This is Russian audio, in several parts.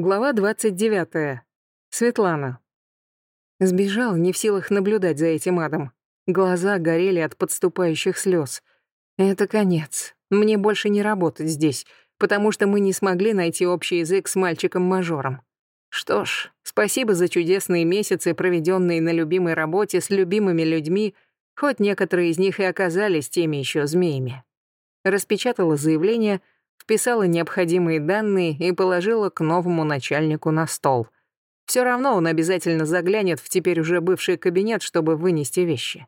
Глава 29. Светлана. Сбежал, не в силах наблюдать за этим адом. Глаза горели от подступающих слез. Это конец. Мне больше не работать здесь, потому что мы не смогли найти общий язык с мальчиком-мажором. Что ж, спасибо за чудесные месяцы, проведенные на любимой работе с любимыми людьми, хоть некоторые из них и оказались теми еще змеями. Распечатала заявление — вписала необходимые данные и положила к новому начальнику на стол. Все равно он обязательно заглянет в теперь уже бывший кабинет, чтобы вынести вещи.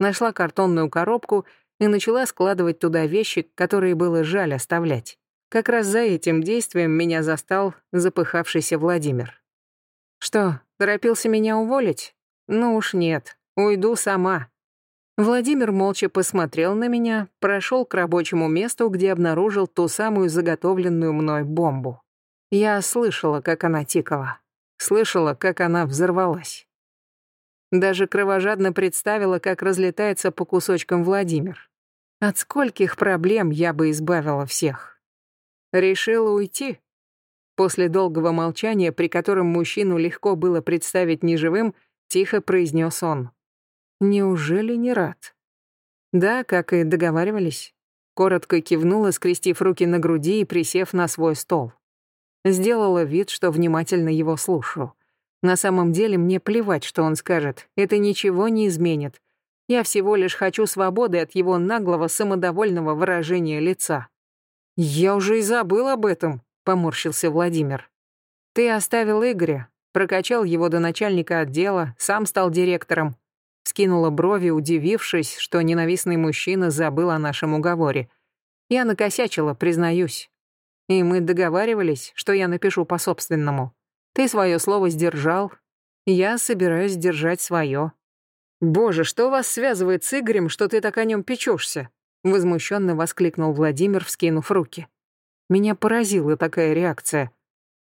Нашла картонную коробку и начала складывать туда вещи, которые было жаль оставлять. Как раз за этим действием меня застал запыхавшийся Владимир. «Что, торопился меня уволить? Ну уж нет, уйду сама. Владимир молча посмотрел на меня, прошел к рабочему месту, где обнаружил ту самую заготовленную мной бомбу. Я слышала, как она тикала. Слышала, как она взорвалась. Даже кровожадно представила, как разлетается по кусочкам Владимир. От скольких проблем я бы избавила всех. Решила уйти. После долгого молчания, при котором мужчину легко было представить неживым, тихо произнес он. Неужели не рад? Да, как и договаривались. Коротко кивнула, скрестив руки на груди и присев на свой стол. Сделала вид, что внимательно его слушаю. На самом деле мне плевать, что он скажет. Это ничего не изменит. Я всего лишь хочу свободы от его наглого, самодовольного выражения лица. «Я уже и забыл об этом», — поморщился Владимир. «Ты оставил Игоря, прокачал его до начальника отдела, сам стал директором, Скинула брови, удивившись, что ненавистный мужчина забыл о нашем уговоре. Я накосячила, признаюсь. И мы договаривались, что я напишу по-собственному. Ты свое слово сдержал, я собираюсь держать свое. «Боже, что вас связывает с Игорем, что ты так о нем печешься?» Возмущенно воскликнул Владимир, вскинув руки. Меня поразила такая реакция.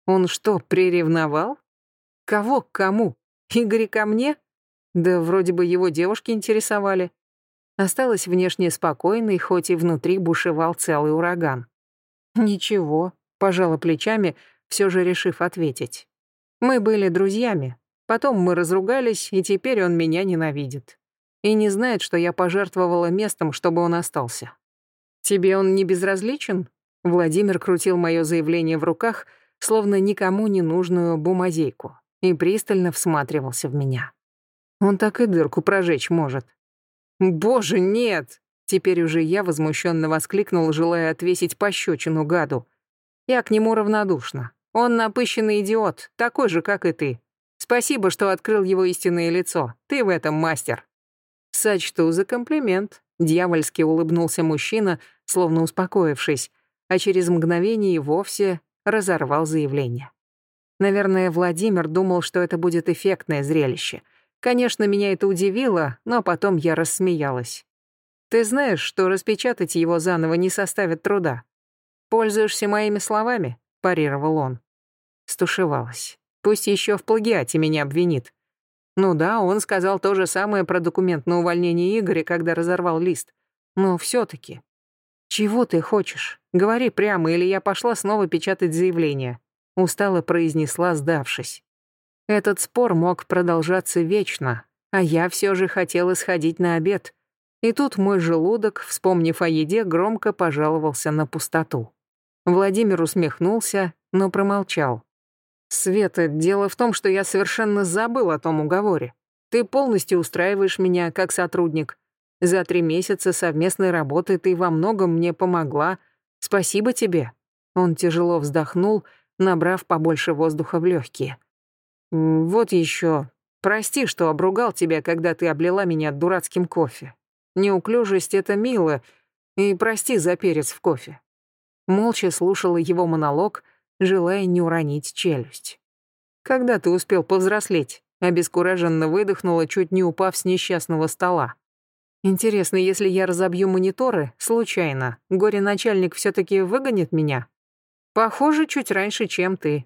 Он что, приревновал? Кого к кому? Игоря ко мне? Да вроде бы его девушки интересовали. Осталась внешне спокойной, хоть и внутри бушевал целый ураган. «Ничего», — пожала плечами, все же решив ответить. «Мы были друзьями. Потом мы разругались, и теперь он меня ненавидит. И не знает, что я пожертвовала местом, чтобы он остался. Тебе он не безразличен?» Владимир крутил мое заявление в руках, словно никому не нужную бумазейку, и пристально всматривался в меня. Он так и дырку прожечь может. «Боже, нет!» Теперь уже я возмущенно воскликнул, желая отвесить пощечину гаду. Я к нему равнодушна. Он напыщенный идиот, такой же, как и ты. Спасибо, что открыл его истинное лицо. Ты в этом мастер. Сочту за комплимент. Дьявольски улыбнулся мужчина, словно успокоившись, а через мгновение и вовсе разорвал заявление. Наверное, Владимир думал, что это будет эффектное зрелище — Конечно, меня это удивило, но потом я рассмеялась. Ты знаешь, что распечатать его заново не составит труда. Пользуешься моими словами? парировал он. Стушевалась. Пусть еще в плагиате меня обвинит. Ну да, он сказал то же самое про документ на увольнение Игоря, когда разорвал лист. Но все-таки. Чего ты хочешь? Говори прямо, или я пошла снова печатать заявление. Устало произнесла, сдавшись. Этот спор мог продолжаться вечно, а я все же хотела сходить на обед. И тут мой желудок, вспомнив о еде, громко пожаловался на пустоту. Владимир усмехнулся, но промолчал. «Света, дело в том, что я совершенно забыл о том уговоре. Ты полностью устраиваешь меня как сотрудник. За три месяца совместной работы ты во многом мне помогла. Спасибо тебе». Он тяжело вздохнул, набрав побольше воздуха в легкие. «Вот еще. Прости, что обругал тебя, когда ты облила меня дурацким кофе. Неуклюжесть — это мило, и прости за перец в кофе». Молча слушала его монолог, желая не уронить челюсть. «Когда ты успел повзрослеть?» Обескураженно выдохнула, чуть не упав с несчастного стола. «Интересно, если я разобью мониторы, случайно, горе-начальник все-таки выгонит меня?» «Похоже, чуть раньше, чем ты»,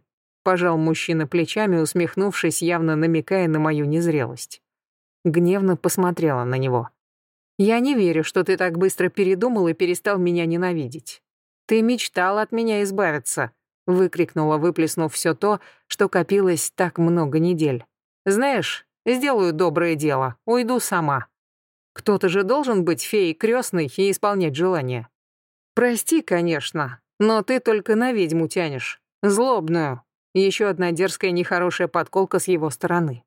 Пожал мужчина плечами, усмехнувшись, явно намекая на мою незрелость. Гневно посмотрела на него. «Я не верю, что ты так быстро передумал и перестал меня ненавидеть. Ты мечтал от меня избавиться», выкрикнула, выплеснув все то, что копилось так много недель. «Знаешь, сделаю доброе дело, уйду сама. Кто-то же должен быть феей крестной и исполнять желания. Прости, конечно, но ты только на ведьму тянешь. Злобную. Еще одна дерзкая нехорошая подколка с его стороны.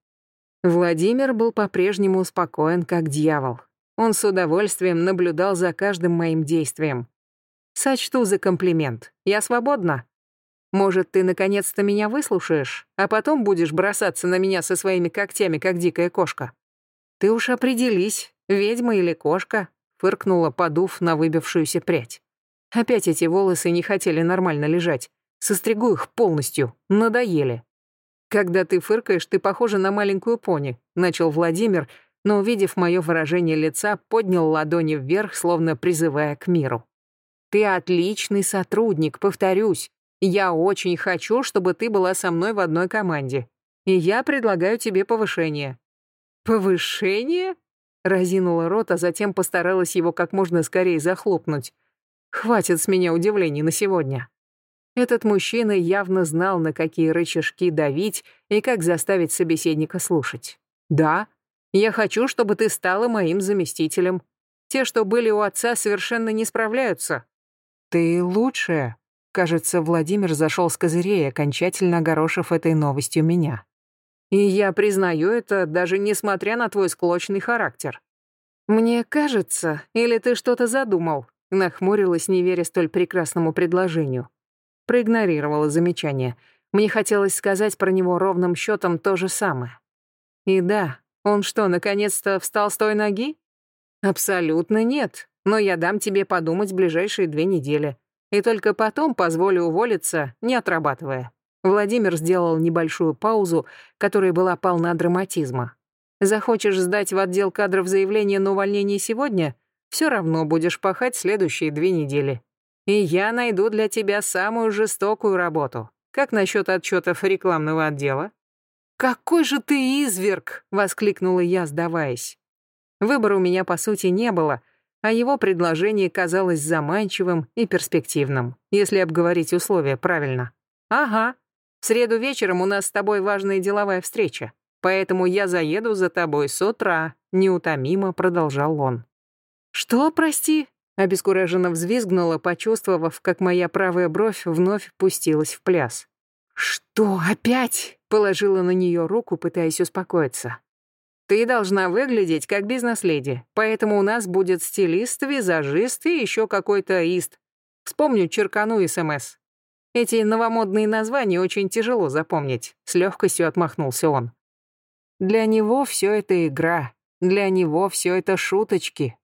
Владимир был по-прежнему спокоен, как дьявол. Он с удовольствием наблюдал за каждым моим действием. Сочту за комплимент. Я свободна. Может, ты наконец-то меня выслушаешь, а потом будешь бросаться на меня со своими когтями, как дикая кошка? Ты уж определись, ведьма или кошка, фыркнула, подув на выбившуюся прядь. Опять эти волосы не хотели нормально лежать. Состригу их полностью. Надоели. Когда ты фыркаешь, ты похожа на маленькую пони, начал Владимир, но, увидев мое выражение лица, поднял ладони вверх, словно призывая к миру. Ты отличный сотрудник, повторюсь. Я очень хочу, чтобы ты была со мной в одной команде. И я предлагаю тебе повышение». «Повышение?» Разинула рот, а затем постаралась его как можно скорее захлопнуть. «Хватит с меня удивлений на сегодня». Этот мужчина явно знал, на какие рычажки давить и как заставить собеседника слушать. «Да, я хочу, чтобы ты стала моим заместителем. Те, что были у отца, совершенно не справляются». «Ты лучшая», Кажется, Владимир зашел с козырей, окончательно огорошив этой новостью меня. И я признаю это, даже несмотря на твой склочный характер. Мне кажется, или ты что-то задумал? Нахмурилась, не веря столь прекрасному предложению. Проигнорировала замечание. Мне хотелось сказать про него ровным счетом то же самое. И да, он что, наконец-то встал с той ноги? Абсолютно нет, но я дам тебе подумать ближайшие две недели и только потом позволю уволиться, не отрабатывая. Владимир сделал небольшую паузу, которая была полна драматизма. Захочешь сдать в отдел кадров заявление на увольнение сегодня, все равно будешь пахать следующие две недели. И я найду для тебя самую жестокую работу. Как насчет отчетов рекламного отдела? «Какой же ты изверг!» — воскликнула я, сдаваясь. Выбора у меня, по сути, не было — а его предложение казалось заманчивым и перспективным, если обговорить условия правильно. «Ага, в среду вечером у нас с тобой важная деловая встреча, поэтому я заеду за тобой с утра», — неутомимо продолжал он. «Что, прости?» — обескураженно взвизгнула, почувствовав, как моя правая бровь вновь пустилась в пляс. «Что, опять?» — положила на нее руку, пытаясь успокоиться. Ты должна выглядеть как бизнес-леди, поэтому у нас будет стилист, визажист и еще какой-то ист. Вспомню черкану СМС. Эти новомодные названия очень тяжело запомнить, с легкостью отмахнулся он. Для него все это игра, для него все это шуточки.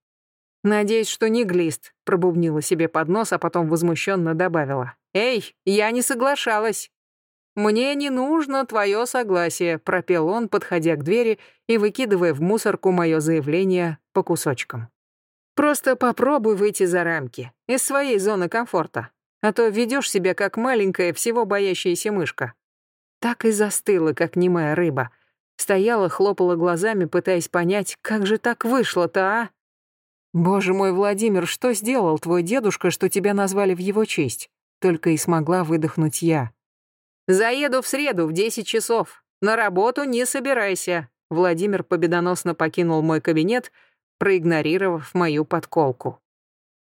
Надеюсь, что не глист, пробубнила себе под нос, а потом возмущенно добавила. Эй, я не соглашалась. «Мне не нужно твое согласие», — пропел он, подходя к двери и выкидывая в мусорку мое заявление по кусочкам. «Просто попробуй выйти за рамки, из своей зоны комфорта, а то ведешь себя как маленькая, всего боящаяся мышка». Так и застыла, как немая рыба. Стояла, хлопала глазами, пытаясь понять, как же так вышло-то, а? «Боже мой, Владимир, что сделал твой дедушка, что тебя назвали в его честь?» Только и смогла выдохнуть я. Заеду в среду в 10 часов. На работу не собирайся. Владимир победоносно покинул мой кабинет, проигнорировав мою подколку.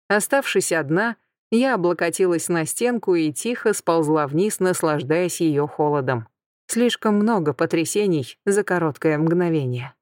Оставшись одна, я облокотилась на стенку и тихо сползла вниз, наслаждаясь ее холодом. Слишком много потрясений за короткое мгновение.